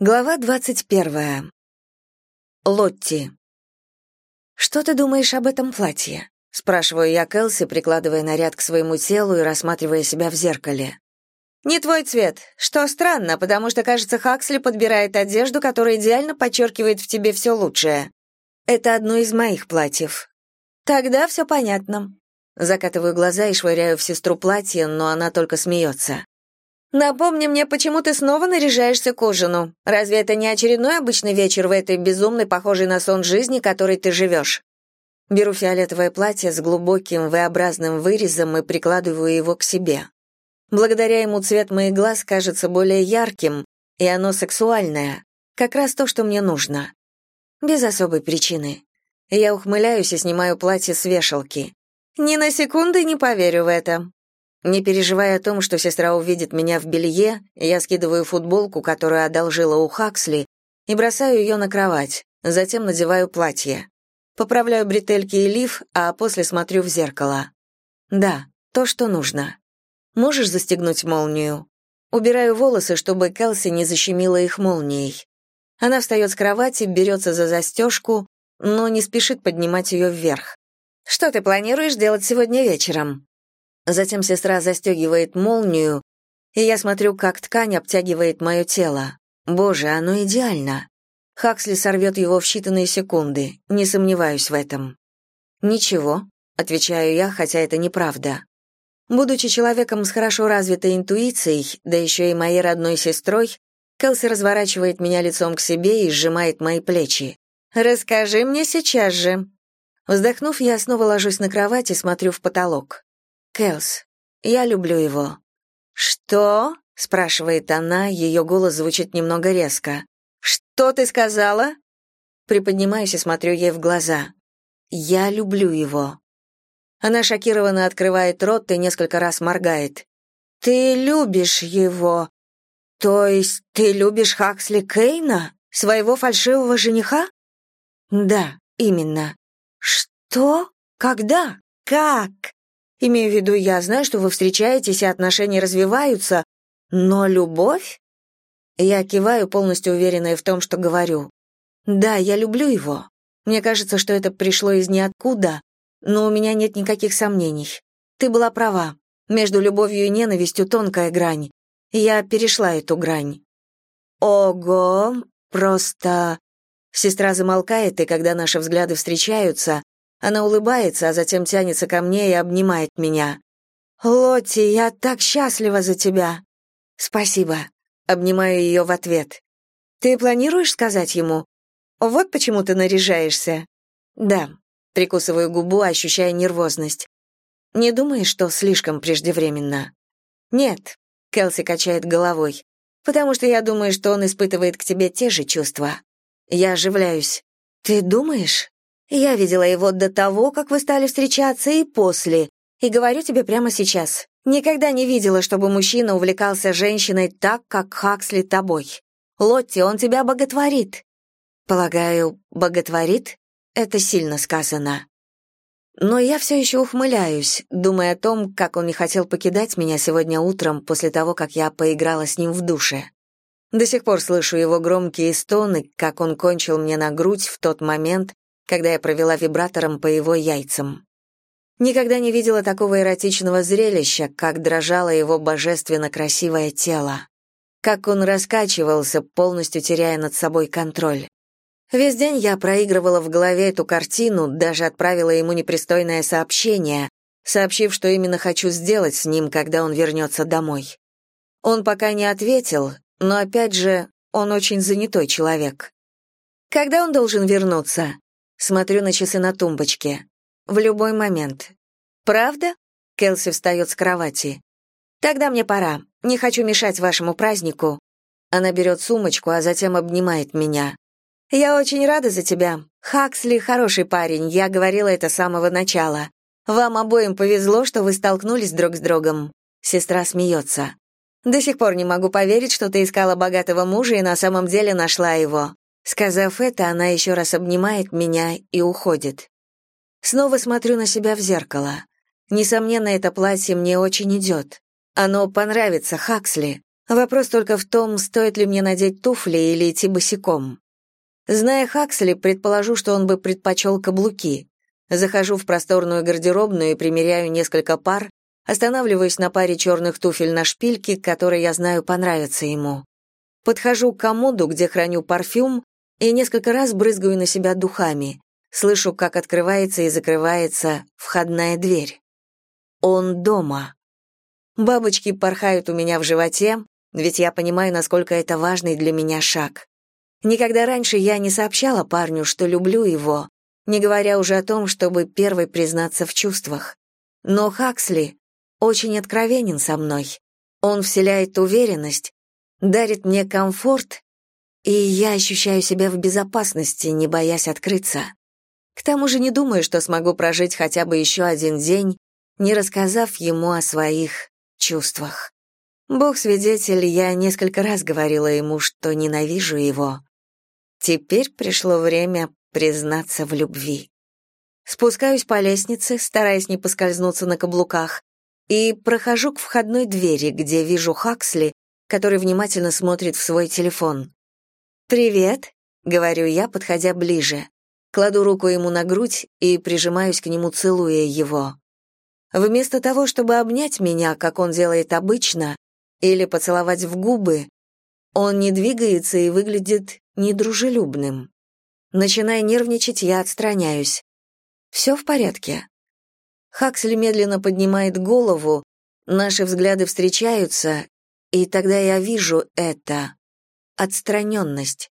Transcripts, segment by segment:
Глава двадцать первая. Лотти. «Что ты думаешь об этом платье?» — спрашиваю я Кэлси, прикладывая наряд к своему телу и рассматривая себя в зеркале. «Не твой цвет, что странно, потому что, кажется, Хаксли подбирает одежду, которая идеально подчеркивает в тебе все лучшее. Это одно из моих платьев». «Тогда все понятно». Закатываю глаза и швыряю в сестру платье, но она только смеется. Напомни мне, почему ты снова наряжаешься к ужину? Разве это не очередной обычный вечер в этой безумной, похожей на сон жизни, которой ты живешь?» Беру фиолетовое платье с глубоким V-образным вырезом и прикладываю его к себе. Благодаря ему цвет моих глаз кажется более ярким, и оно сексуальное. Как раз то, что мне нужно. Без особой причины. Я ухмыляюсь и снимаю платье с вешалки. Ни на секунду не поверю в это. Не переживая о том, что сестра увидит меня в белье, я скидываю футболку, которую одолжила у Хаксли, и бросаю ее на кровать, затем надеваю платье. Поправляю бретельки и лиф, а после смотрю в зеркало. Да, то, что нужно. Можешь застегнуть молнию? Убираю волосы, чтобы Келси не защемила их молнией. Она встает с кровати, берется за застежку, но не спешит поднимать ее вверх. «Что ты планируешь делать сегодня вечером?» Затем сестра застегивает молнию, и я смотрю, как ткань обтягивает мое тело. Боже, оно идеально. Хаксли сорвет его в считанные секунды, не сомневаюсь в этом. «Ничего», — отвечаю я, хотя это неправда. Будучи человеком с хорошо развитой интуицией, да еще и моей родной сестрой, Келси разворачивает меня лицом к себе и сжимает мои плечи. «Расскажи мне сейчас же». Вздохнув, я снова ложусь на кровать и смотрю в потолок. Кэлс, я люблю его». «Что?» — спрашивает она, ее голос звучит немного резко. «Что ты сказала?» Приподнимаюсь и смотрю ей в глаза. «Я люблю его». Она шокированно открывает рот и несколько раз моргает. «Ты любишь его? То есть ты любишь Хаксли Кейна, своего фальшивого жениха?» «Да, именно». «Что? Когда? Как?» Имею в виду, я знаю, что вы встречаетесь и отношения развиваются, но любовь? Я киваю, полностью уверенная в том, что говорю. Да, я люблю его. Мне кажется, что это пришло из ниоткуда, но у меня нет никаких сомнений. Ты была права. Между любовью и ненавистью тонкая грань. Я перешла эту грань. Ого, просто... Сестра замолкает, и когда наши взгляды встречаются, она улыбается, а затем тянется ко мне и обнимает меня. «Лотти, я так счастлива за тебя!» «Спасибо», — обнимаю ее в ответ. «Ты планируешь сказать ему? Вот почему ты наряжаешься?» «Да», — прикусываю губу, ощущая нервозность. «Не думаешь, что слишком преждевременно?» «Нет», — Келси качает головой, «потому что я думаю, что он испытывает к тебе те же чувства». Я оживляюсь. «Ты думаешь?» Я видела его до того, как вы стали встречаться, и после. И говорю тебе прямо сейчас. Никогда не видела, чтобы мужчина увлекался женщиной так, как Хаксли тобой. Лотти, он тебя боготворит. Полагаю, боготворит? Это сильно сказано. Но я все еще ухмыляюсь, думая о том, как он не хотел покидать меня сегодня утром после того, как я поиграла с ним в душе. До сих пор слышу его громкие стоны, как он кончил мне на грудь в тот момент, когда я провела вибратором по его яйцам. Никогда не видела такого эротичного зрелища, как дрожало его божественно красивое тело. Как он раскачивался, полностью теряя над собой контроль. Весь день я проигрывала в голове эту картину, даже отправила ему непристойное сообщение, сообщив, что именно хочу сделать с ним, когда он вернется домой. Он пока не ответил, но опять же, он очень занятой человек. Когда он должен вернуться? Смотрю на часы на тумбочке. В любой момент. «Правда?» — Келси встает с кровати. «Тогда мне пора. Не хочу мешать вашему празднику». Она берет сумочку, а затем обнимает меня. «Я очень рада за тебя. Хаксли — хороший парень, я говорила это с самого начала. Вам обоим повезло, что вы столкнулись друг с другом». Сестра смеется. «До сих пор не могу поверить, что ты искала богатого мужа и на самом деле нашла его. Сказав это, она еще раз обнимает меня и уходит. Снова смотрю на себя в зеркало. Несомненно, это платье мне очень идет. Оно понравится Хаксли. Вопрос только в том, стоит ли мне надеть туфли или идти босиком. Зная Хаксли, предположу, что он бы предпочел каблуки. Захожу в просторную гардеробную и примеряю несколько пар, останавливаюсь на паре черных туфель на шпильке, которые я знаю понравятся ему. Подхожу к комоду, где храню парфюм, и несколько раз брызгаю на себя духами. Слышу, как открывается и закрывается входная дверь. Он дома. Бабочки порхают у меня в животе, ведь я понимаю, насколько это важный для меня шаг. Никогда раньше я не сообщала парню, что люблю его, не говоря уже о том, чтобы первой признаться в чувствах. Но Хаксли очень откровенен со мной. Он вселяет уверенность, дарит мне комфорт, и я ощущаю себя в безопасности, не боясь открыться. К тому же не думаю, что смогу прожить хотя бы еще один день, не рассказав ему о своих чувствах. Бог свидетель, я несколько раз говорила ему, что ненавижу его. Теперь пришло время признаться в любви. Спускаюсь по лестнице, стараясь не поскользнуться на каблуках, и прохожу к входной двери, где вижу Хаксли, который внимательно смотрит в свой телефон. «Привет», — говорю я, подходя ближе. Кладу руку ему на грудь и прижимаюсь к нему, целуя его. Вместо того, чтобы обнять меня, как он делает обычно, или поцеловать в губы, он не двигается и выглядит недружелюбным. Начиная нервничать, я отстраняюсь. «Все в порядке?» Хаксли медленно поднимает голову, наши взгляды встречаются, и тогда я вижу это — отстраненность.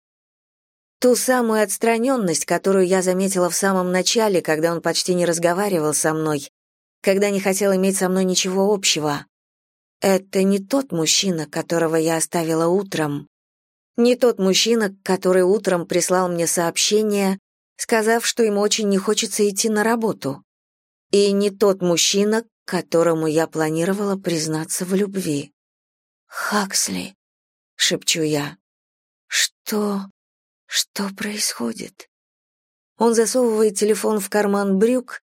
Ту самую отстраненность, которую я заметила в самом начале, когда он почти не разговаривал со мной, когда не хотел иметь со мной ничего общего. Это не тот мужчина, которого я оставила утром. Не тот мужчина, который утром прислал мне сообщение, сказав, что ему очень не хочется идти на работу. И не тот мужчина, которому я планировала признаться в любви. «Хаксли», — шепчу я, — «что... что происходит?» Он засовывает телефон в карман брюк,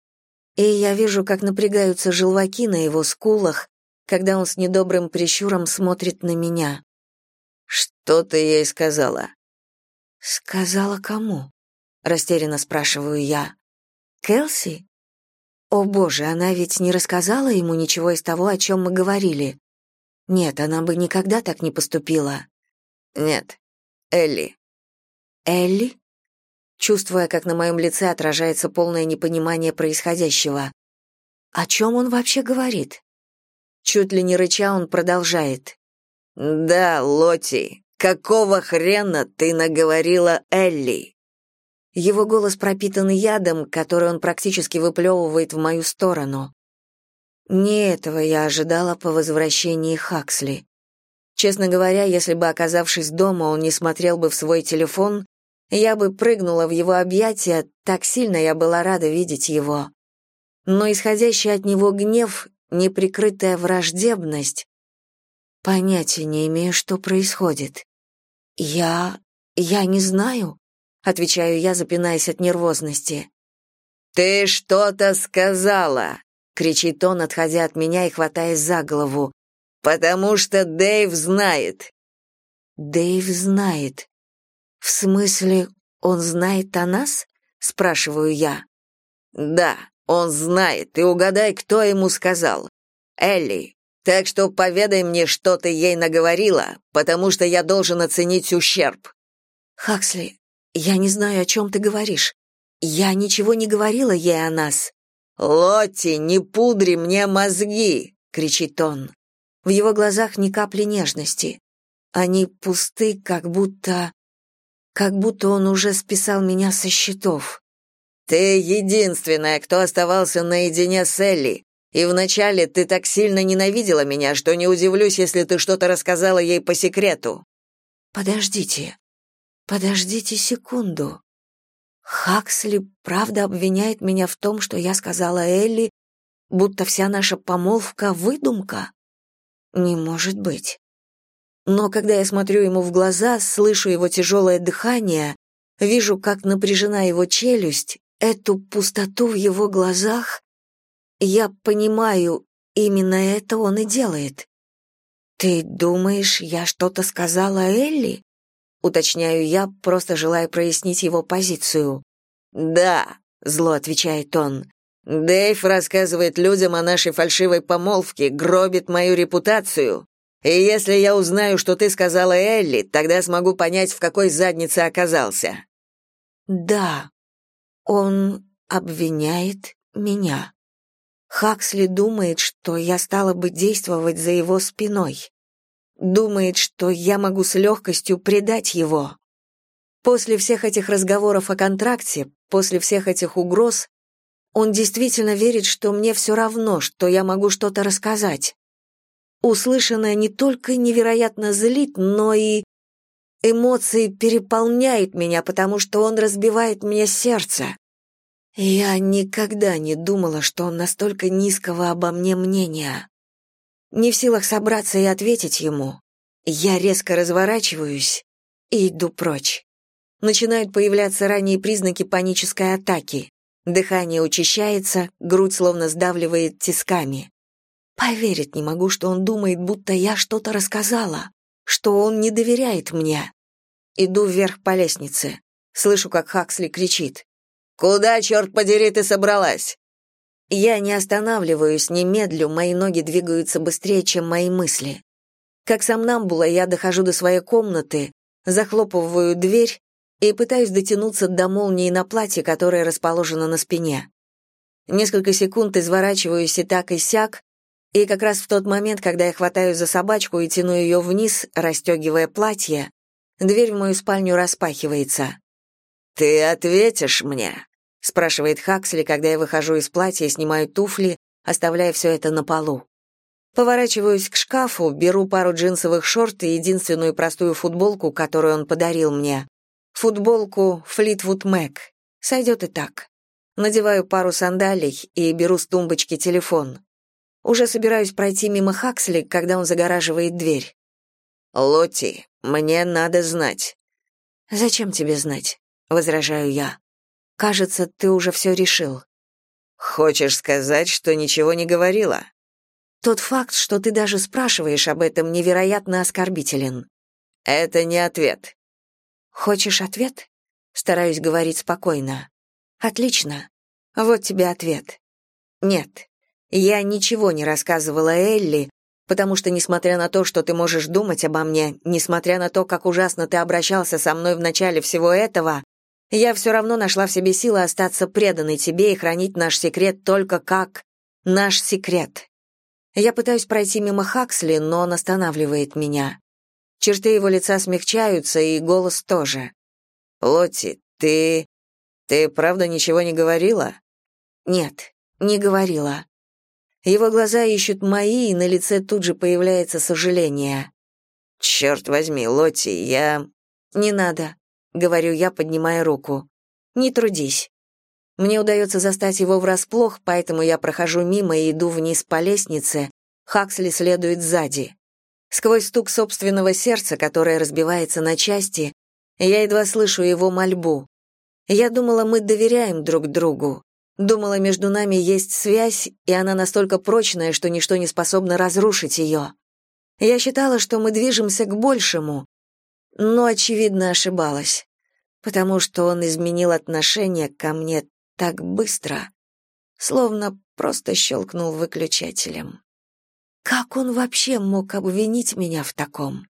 и я вижу, как напрягаются желваки на его скулах, когда он с недобрым прищуром смотрит на меня. «Что ты ей сказала?» «Сказала кому?» — растерянно спрашиваю я. «Келси?» «О боже, она ведь не рассказала ему ничего из того, о чем мы говорили. Нет, она бы никогда так не поступила». «Нет, Элли». «Элли?» Чувствуя, как на моем лице отражается полное непонимание происходящего. «О чем он вообще говорит?» Чуть ли не рыча он продолжает. «Да, Лоти, какого хрена ты наговорила Элли?» Его голос пропитан ядом, который он практически выплевывает в мою сторону. Не этого я ожидала по возвращении Хаксли. Честно говоря, если бы, оказавшись дома, он не смотрел бы в свой телефон, я бы прыгнула в его объятия, так сильно я была рада видеть его. Но исходящий от него гнев неприкрытая враждебность. Понятия не имею, что происходит. Я... я не знаю, отвечаю я, запинаясь от нервозности. Ты что-то сказала, кричит он, отходя от меня и хватаясь за голову. Потому что Дэйв знает. Дэйв знает. В смысле, он знает о нас? спрашиваю я. Да, он знает, и угадай, кто ему сказал. Элли. Так что поведай мне, что ты ей наговорила, потому что я должен оценить ущерб. Хаксли, я не знаю, о чем ты говоришь. Я ничего не говорила ей о нас. Лотти, не пудри мне мозги, кричит он. В его глазах ни капли нежности. Они пусты, как будто как будто он уже списал меня со счетов. Ты единственная, кто оставался наедине с Элли. И вначале ты так сильно ненавидела меня, что не удивлюсь, если ты что-то рассказала ей по секрету. Подождите. Подождите секунду. Хаксли правда обвиняет меня в том, что я сказала Элли, будто вся наша помолвка выдумка? Не может быть. Но когда я смотрю ему в глаза, слышу его тяжелое дыхание, вижу, как напряжена его челюсть, эту пустоту в его глазах, я понимаю, именно это он и делает. «Ты думаешь, я что-то сказала Элли?» Уточняю я, просто желая прояснить его позицию. «Да», — зло отвечает он. «Дэйв рассказывает людям о нашей фальшивой помолвке, гробит мою репутацию. И если я узнаю, что ты сказала Элли, тогда смогу понять, в какой заднице оказался». «Да, он обвиняет меня. Хаксли думает, что я стала бы действовать за его спиной. Думает, что я могу с легкостью предать его. После всех этих разговоров о контракте, после всех этих угроз, он действительно верит, что мне все равно, что я могу что-то рассказать. Услышанное не только невероятно злит, но и эмоции переполняют меня, потому что он разбивает мне сердце. Я никогда не думала, что он настолько низкого обо мне мнения. Не в силах собраться и ответить ему, я резко разворачиваюсь и иду прочь. Начинают появляться ранние признаки панической атаки. Дыхание учащается, грудь словно сдавливает тисками. Поверить не могу, что он думает, будто я что-то рассказала, что он не доверяет мне. Иду вверх по лестнице. Слышу, как Хаксли кричит. «Куда, черт подери, ты собралась?» Я не останавливаюсь, не медлю, мои ноги двигаются быстрее, чем мои мысли. Как сомнамбула, я дохожу до своей комнаты, захлопываю дверь и пытаюсь дотянуться до молнии на платье, которое расположено на спине. Несколько секунд изворачиваюсь и так и сяк, и как раз в тот момент, когда я хватаюсь за собачку и тяну ее вниз, расстегивая платье, дверь в мою спальню распахивается. «Ты ответишь мне?» — спрашивает Хаксли, когда я выхожу из платья и снимаю туфли, оставляя все это на полу. Поворачиваюсь к шкафу, беру пару джинсовых шорт и единственную простую футболку, которую он подарил мне. Футболку Fleetwood Mac. Сойдет и так. Надеваю пару сандалий и беру с тумбочки телефон. Уже собираюсь пройти мимо Хаксли, когда он загораживает дверь. «Лотти, мне надо знать». «Зачем тебе знать?» — возражаю я. «Кажется, ты уже все решил». «Хочешь сказать, что ничего не говорила?» «Тот факт, что ты даже спрашиваешь об этом, невероятно оскорбителен». «Это не ответ». «Хочешь ответ?» Стараюсь говорить спокойно. «Отлично. Вот тебе ответ. Нет, я ничего не рассказывала Элли, потому что, несмотря на то, что ты можешь думать обо мне, несмотря на то, как ужасно ты обращался со мной в начале всего этого, я все равно нашла в себе силы остаться преданной тебе и хранить наш секрет только как наш секрет. Я пытаюсь пройти мимо Хаксли, но он останавливает меня. Черты его лица смягчаются, и голос тоже. «Лотти, ты... ты правда ничего не говорила?» «Нет, не говорила. Его глаза ищут мои, и на лице тут же появляется сожаление. «Черт возьми, Лотти, я...» «Не надо», — говорю я, поднимая руку. «Не трудись». Мне удается застать его врасплох, поэтому я прохожу мимо и иду вниз по лестнице. Хаксли следует сзади. Сквозь стук собственного сердца, которое разбивается на части, я едва слышу его мольбу. Я думала, мы доверяем друг другу. Думала, между нами есть связь, и она настолько прочная, что ничто не способно разрушить ее. Я считала, что мы движемся к большему, но, очевидно, ошибалась, потому что он изменил отношение ко мне так быстро, словно просто щелкнул выключателем. Как он вообще мог обвинить меня в таком?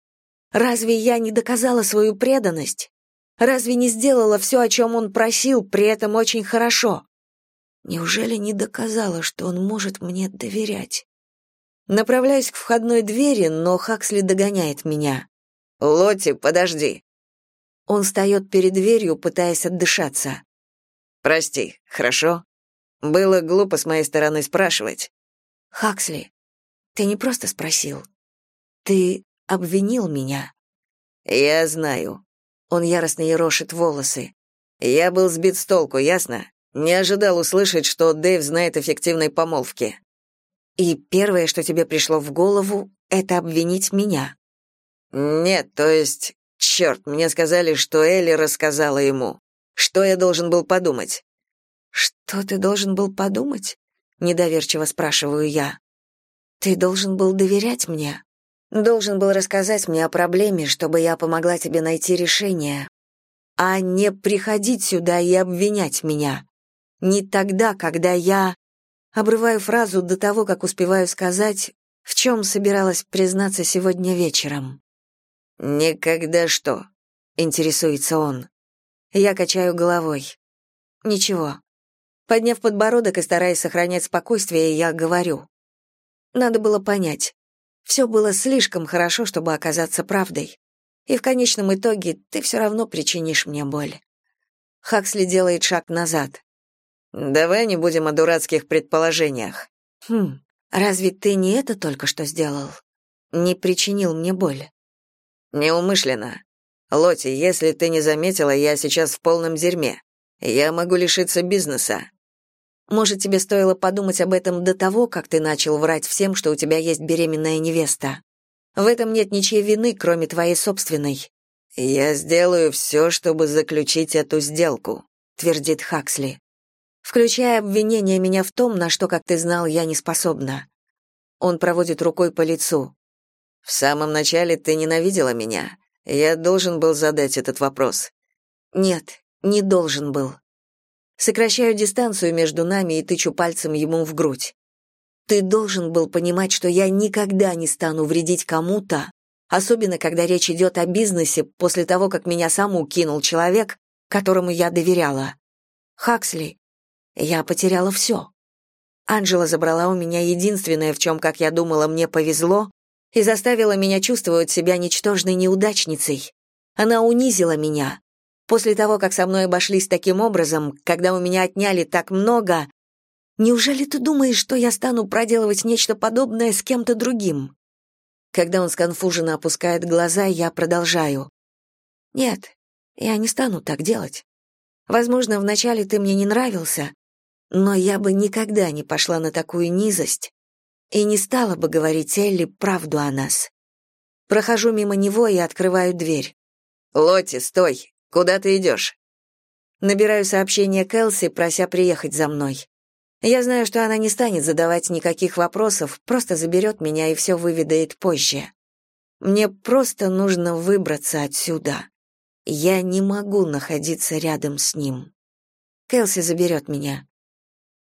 Разве я не доказала свою преданность? Разве не сделала все, о чем он просил, при этом очень хорошо? Неужели не доказала, что он может мне доверять? Направляюсь к входной двери, но Хаксли догоняет меня. «Лотти, подожди». Он встает перед дверью, пытаясь отдышаться. «Прости, хорошо? Было глупо с моей стороны спрашивать». «Хаксли, ты не просто спросил. Ты обвинил меня». «Я знаю». Он яростно ерошит волосы. «Я был сбит с толку, ясно? Не ожидал услышать, что Дэйв знает о фиктивной помолвке. И первое, что тебе пришло в голову, это обвинить меня. Нет, то есть, черт, мне сказали, что Элли рассказала ему. Что я должен был подумать? Что ты должен был подумать? Недоверчиво спрашиваю я. Ты должен был доверять мне. Должен был рассказать мне о проблеме, чтобы я помогла тебе найти решение, а не приходить сюда и обвинять меня. Не тогда, когда я... Обрываю фразу до того, как успеваю сказать, в чем собиралась признаться сегодня вечером. «Никогда что?» — интересуется он. Я качаю головой. «Ничего». Подняв подбородок и стараясь сохранять спокойствие, я говорю. Надо было понять. Все было слишком хорошо, чтобы оказаться правдой. И в конечном итоге ты все равно причинишь мне боль. Хаксли делает шаг назад. Давай не будем о дурацких предположениях. Хм, разве ты не это только что сделал? Не причинил мне боль. Неумышленно. Лоти, если ты не заметила, я сейчас в полном дерьме. Я могу лишиться бизнеса. Может, тебе стоило подумать об этом до того, как ты начал врать всем, что у тебя есть беременная невеста. В этом нет ничьей вины, кроме твоей собственной. Я сделаю все, чтобы заключить эту сделку, твердит Хаксли. Включая обвинение меня в том, на что, как ты знал, я не способна. Он проводит рукой по лицу. В самом начале ты ненавидела меня. Я должен был задать этот вопрос. Нет, не должен был. Сокращаю дистанцию между нами и тычу пальцем ему в грудь. Ты должен был понимать, что я никогда не стану вредить кому-то, особенно когда речь идет о бизнесе после того, как меня саму кинул человек, которому я доверяла. Хаксли, я потеряла все. Анжела забрала у меня единственное, в чем, как я думала, мне повезло, и заставила меня чувствовать себя ничтожной неудачницей. Она унизила меня, После того, как со мной обошлись таким образом, когда у меня отняли так много, неужели ты думаешь, что я стану проделывать нечто подобное с кем-то другим? Когда он сконфуженно опускает глаза, я продолжаю. Нет, я не стану так делать. Возможно, вначале ты мне не нравился, но я бы никогда не пошла на такую низость и не стала бы говорить Элли правду о нас. Прохожу мимо него и открываю дверь. «Лотти, стой! Куда ты идешь?» Набираю сообщение Кэлси, прося приехать за мной. Я знаю, что она не станет задавать никаких вопросов, просто заберет меня и все выведает позже. Мне просто нужно выбраться отсюда. Я не могу находиться рядом с ним. Кэлси заберет меня.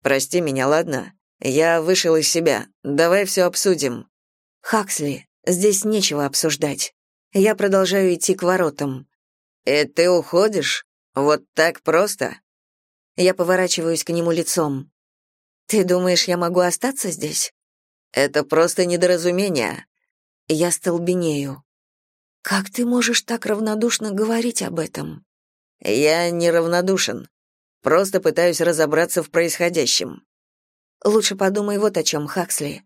«Прости меня, ладно? Я вышел из себя. Давай все обсудим». «Хаксли, здесь нечего обсуждать. Я продолжаю идти к воротам. «И ты уходишь? Вот так просто?» Я поворачиваюсь к нему лицом. «Ты думаешь, я могу остаться здесь?» «Это просто недоразумение». Я столбенею. «Как ты можешь так равнодушно говорить об этом?» «Я не равнодушен. Просто пытаюсь разобраться в происходящем». «Лучше подумай вот о чем, Хаксли.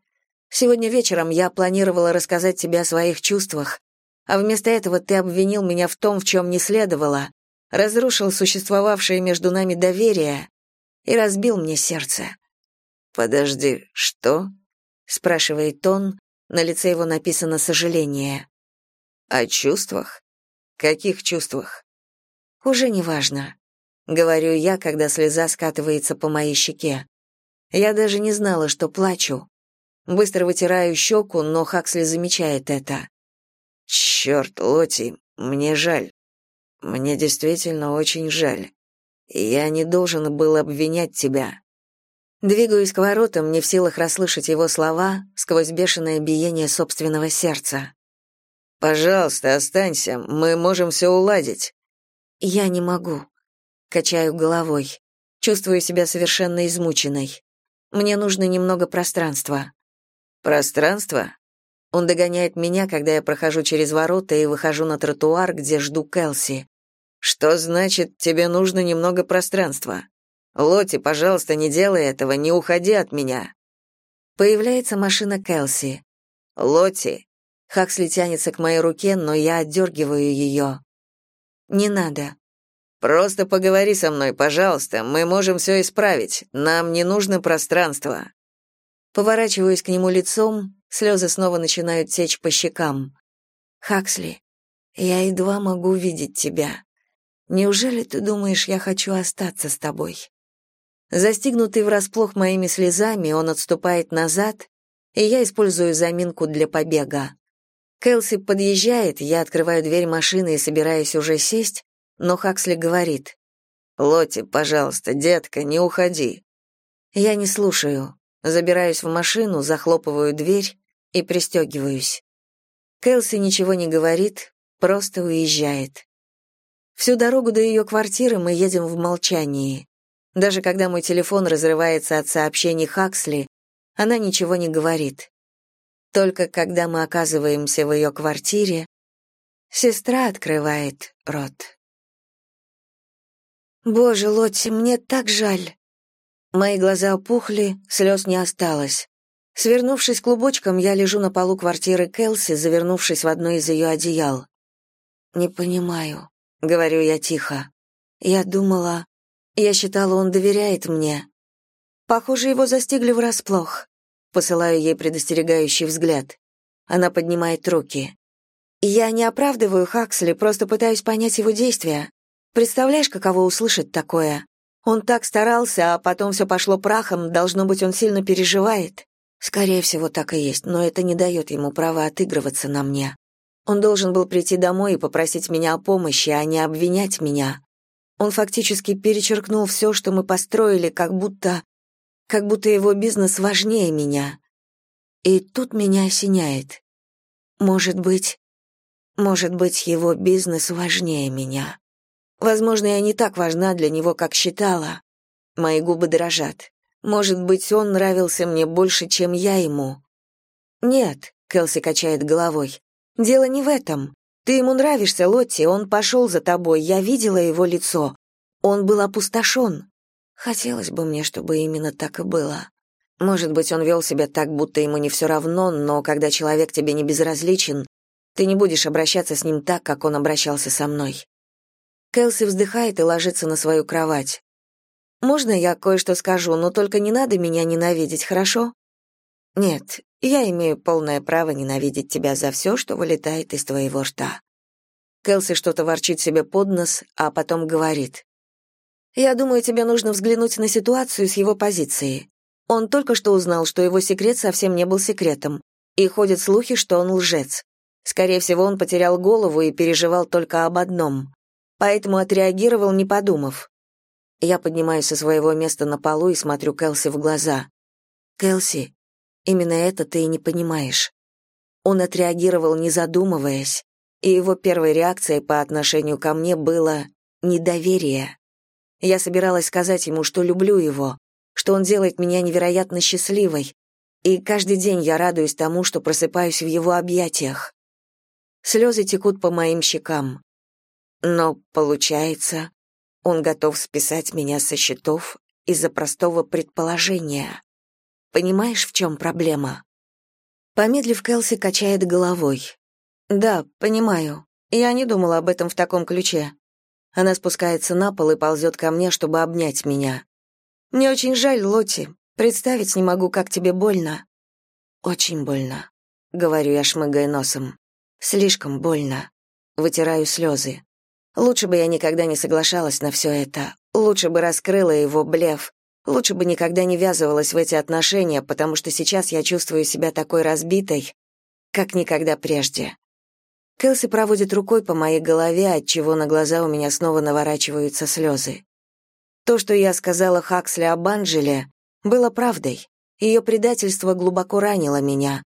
Сегодня вечером я планировала рассказать тебе о своих чувствах, а вместо этого ты обвинил меня в том, в чем не следовало, разрушил существовавшее между нами доверие и разбил мне сердце. «Подожди, что?» — спрашивает он, на лице его написано сожаление. «О чувствах? Каких чувствах?» «Уже не важно», — говорю я, когда слеза скатывается по моей щеке. Я даже не знала, что плачу. Быстро вытираю щеку, но Хаксли замечает это. Черт, Лоти, мне жаль. Мне действительно очень жаль. Я не должен был обвинять тебя. Двигаюсь к воротам, не в силах расслышать его слова сквозь бешеное биение собственного сердца. Пожалуйста, останься, мы можем все уладить. Я не могу. Качаю головой. Чувствую себя совершенно измученной. Мне нужно немного пространства. Пространство? Он догоняет меня, когда я прохожу через ворота и выхожу на тротуар, где жду Келси. Что значит, тебе нужно немного пространства? Лоти, пожалуйста, не делай этого, не уходи от меня. Появляется машина Келси. Лоти. Хаксли тянется к моей руке, но я отдергиваю ее. Не надо. Просто поговори со мной, пожалуйста. Мы можем все исправить. Нам не нужно пространство. Поворачиваюсь к нему лицом, Слезы снова начинают течь по щекам. «Хаксли, я едва могу видеть тебя. Неужели ты думаешь, я хочу остаться с тобой?» Застигнутый врасплох моими слезами, он отступает назад, и я использую заминку для побега. Кэлси подъезжает, я открываю дверь машины и собираюсь уже сесть, но Хаксли говорит. «Лотти, пожалуйста, детка, не уходи». Я не слушаю. Забираюсь в машину, захлопываю дверь и пристегиваюсь. Кэлси ничего не говорит, просто уезжает. Всю дорогу до ее квартиры мы едем в молчании. Даже когда мой телефон разрывается от сообщений Хаксли, она ничего не говорит. Только когда мы оказываемся в ее квартире, сестра открывает рот. «Боже, Лотти, мне так жаль!» Мои глаза опухли, слез не осталось. Свернувшись клубочком, я лежу на полу квартиры Келси, завернувшись в одно из ее одеял. «Не понимаю», — говорю я тихо. «Я думала... Я считала, он доверяет мне. Похоже, его застигли врасплох». Посылаю ей предостерегающий взгляд. Она поднимает руки. «Я не оправдываю Хаксли, просто пытаюсь понять его действия. Представляешь, каково услышать такое? Он так старался, а потом все пошло прахом, должно быть, он сильно переживает. Скорее всего, так и есть, но это не дает ему права отыгрываться на мне. Он должен был прийти домой и попросить меня о помощи, а не обвинять меня. Он фактически перечеркнул все, что мы построили, как будто... как будто его бизнес важнее меня. И тут меня осеняет. Может быть... Может быть, его бизнес важнее меня. Возможно, я не так важна для него, как считала. Мои губы дрожат. Может быть, он нравился мне больше, чем я ему. Нет, Келси качает головой. Дело не в этом. Ты ему нравишься, Лотти, он пошел за тобой, я видела его лицо. Он был опустошен. Хотелось бы мне, чтобы именно так и было. Может быть, он вел себя так, будто ему не все равно, но когда человек тебе не безразличен, ты не будешь обращаться с ним так, как он обращался со мной. Кэлси вздыхает и ложится на свою кровать. «Можно я кое-что скажу, но только не надо меня ненавидеть, хорошо?» «Нет, я имею полное право ненавидеть тебя за все, что вылетает из твоего рта». Кэлси что-то ворчит себе под нос, а потом говорит. «Я думаю, тебе нужно взглянуть на ситуацию с его позиции. Он только что узнал, что его секрет совсем не был секретом, и ходят слухи, что он лжец. Скорее всего, он потерял голову и переживал только об одном поэтому отреагировал, не подумав. Я поднимаюсь со своего места на полу и смотрю Кэлси в глаза. «Кэлси, именно это ты и не понимаешь». Он отреагировал, не задумываясь, и его первой реакцией по отношению ко мне было недоверие. Я собиралась сказать ему, что люблю его, что он делает меня невероятно счастливой, и каждый день я радуюсь тому, что просыпаюсь в его объятиях. Слезы текут по моим щекам. Но, получается, он готов списать меня со счетов из-за простого предположения. Понимаешь, в чем проблема? Помедлив, Кэлси качает головой. Да, понимаю. Я не думала об этом в таком ключе. Она спускается на пол и ползет ко мне, чтобы обнять меня. Мне очень жаль, Лоти. Представить не могу, как тебе больно. Очень больно, говорю я, шмыгая носом. Слишком больно. Вытираю слезы. Лучше бы я никогда не соглашалась на все это. Лучше бы раскрыла его блеф. Лучше бы никогда не ввязывалась в эти отношения, потому что сейчас я чувствую себя такой разбитой, как никогда прежде. Кэлси проводит рукой по моей голове, отчего на глаза у меня снова наворачиваются слезы. То, что я сказала Хаксли об Анжеле, было правдой. Ее предательство глубоко ранило меня,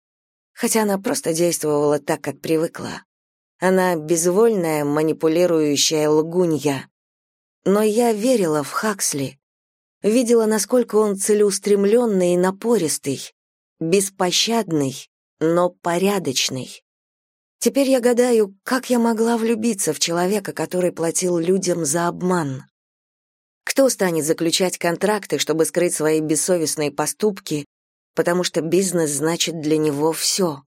хотя она просто действовала так, как привыкла. Она безвольная, манипулирующая лгунья. Но я верила в Хаксли. Видела, насколько он целеустремленный и напористый, беспощадный, но порядочный. Теперь я гадаю, как я могла влюбиться в человека, который платил людям за обман. Кто станет заключать контракты, чтобы скрыть свои бессовестные поступки, потому что бизнес значит для него все?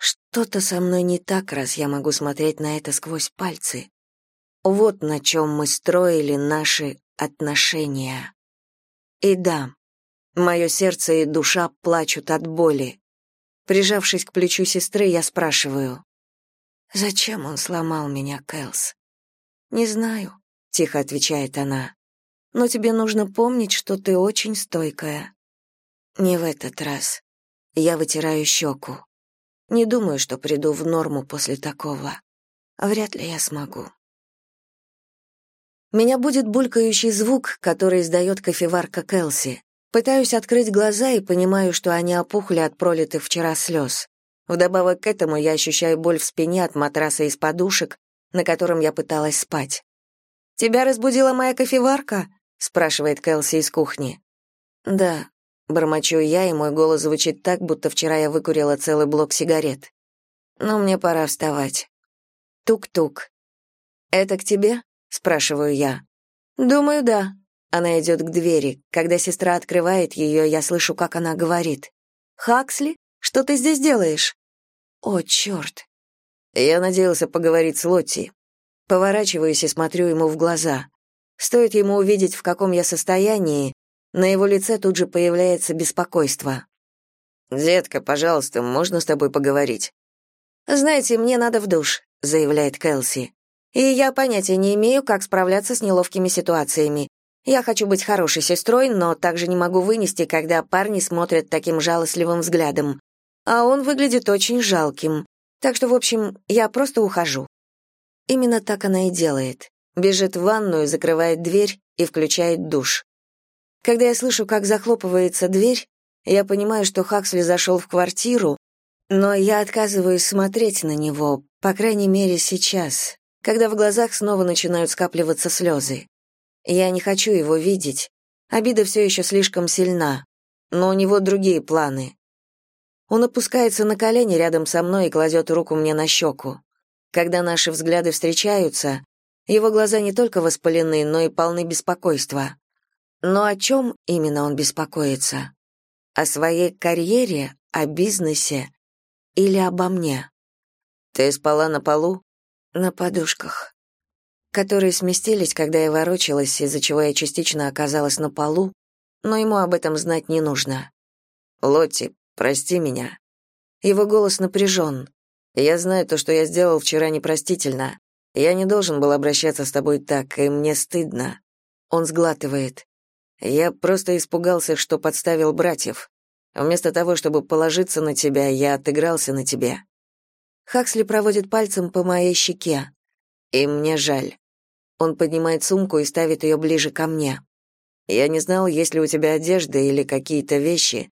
Что-то со мной не так, раз я могу смотреть на это сквозь пальцы. Вот на чем мы строили наши отношения. И да, мое сердце и душа плачут от боли. Прижавшись к плечу сестры, я спрашиваю. «Зачем он сломал меня, Кэлс?» «Не знаю», — тихо отвечает она. «Но тебе нужно помнить, что ты очень стойкая». «Не в этот раз». Я вытираю щеку. Не думаю, что приду в норму после такого. Вряд ли я смогу. Меня будет булькающий звук, который издает кофеварка Келси. Пытаюсь открыть глаза и понимаю, что они опухли от пролитых вчера слез. Вдобавок к этому я ощущаю боль в спине от матраса из подушек, на котором я пыталась спать. «Тебя разбудила моя кофеварка?» — спрашивает Келси из кухни. «Да», — бормочу я, и мой голос звучит так, будто вчера я выкурила целый блок сигарет. «Но мне пора вставать». Тук-тук. «Это к тебе?» — спрашиваю я. «Думаю, да». Она идет к двери. Когда сестра открывает ее, я слышу, как она говорит. «Хаксли, что ты здесь делаешь?» «О, черт!» Я надеялся поговорить с Лотти. Поворачиваюсь и смотрю ему в глаза. Стоит ему увидеть, в каком я состоянии, на его лице тут же появляется беспокойство. «Детка, пожалуйста, можно с тобой поговорить?» «Знаете, мне надо в душ», — заявляет Кэлси. «И я понятия не имею, как справляться с неловкими ситуациями. Я хочу быть хорошей сестрой, но также не могу вынести, когда парни смотрят таким жалостливым взглядом. А он выглядит очень жалким. Так что, в общем, я просто ухожу. Именно так она и делает. Бежит в ванную, закрывает дверь и включает душ. Когда я слышу, как захлопывается дверь, я понимаю, что Хаксли зашел в квартиру, но я отказываюсь смотреть на него, по крайней мере, сейчас, когда в глазах снова начинают скапливаться слезы. Я не хочу его видеть. Обида все еще слишком сильна, но у него другие планы. Он опускается на колени рядом со мной и кладет руку мне на щеку. Когда наши взгляды встречаются, его глаза не только воспалены, но и полны беспокойства. Но о чем именно он беспокоится? О своей карьере, о бизнесе или обо мне? Ты спала на полу? На подушках, которые сместились, когда я ворочалась, из-за чего я частично оказалась на полу, но ему об этом знать не нужно. Лотти, Прости меня». Его голос напряжен. «Я знаю, то, что я сделал вчера, непростительно. Я не должен был обращаться с тобой так, и мне стыдно». Он сглатывает. «Я просто испугался, что подставил братьев. Вместо того, чтобы положиться на тебя, я отыгрался на тебе». Хаксли проводит пальцем по моей щеке. «И мне жаль». Он поднимает сумку и ставит ее ближе ко мне. «Я не знал, есть ли у тебя одежда или какие-то вещи,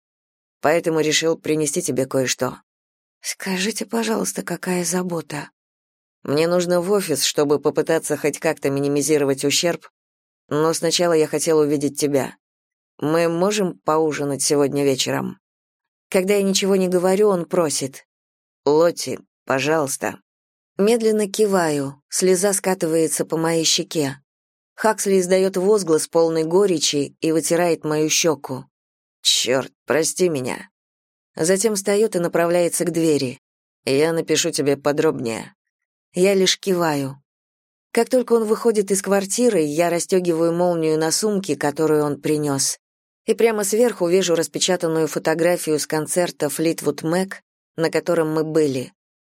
поэтому решил принести тебе кое-что». «Скажите, пожалуйста, какая забота?» «Мне нужно в офис, чтобы попытаться хоть как-то минимизировать ущерб, но сначала я хотел увидеть тебя. Мы можем поужинать сегодня вечером?» Когда я ничего не говорю, он просит. «Лотти, пожалуйста». Медленно киваю, слеза скатывается по моей щеке. Хаксли издает возглас полный горечи и вытирает мою щеку. «Черт, прости меня». Затем встает и направляется к двери. «Я напишу тебе подробнее». Я лишь киваю. Как только он выходит из квартиры, я расстегиваю молнию на сумке, которую он принес. И прямо сверху вижу распечатанную фотографию с концерта «Флитвуд Мэк», на котором мы были.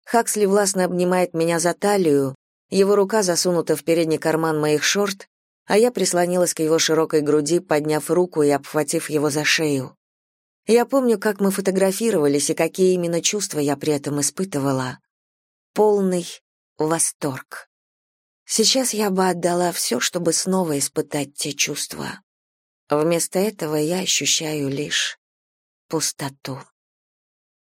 Хаксли властно обнимает меня за талию, его рука засунута в передний карман моих шорт, а я прислонилась к его широкой груди, подняв руку и обхватив его за шею. Я помню, как мы фотографировались и какие именно чувства я при этом испытывала. Полный восторг. Сейчас я бы отдала все, чтобы снова испытать те чувства. Вместо этого я ощущаю лишь пустоту.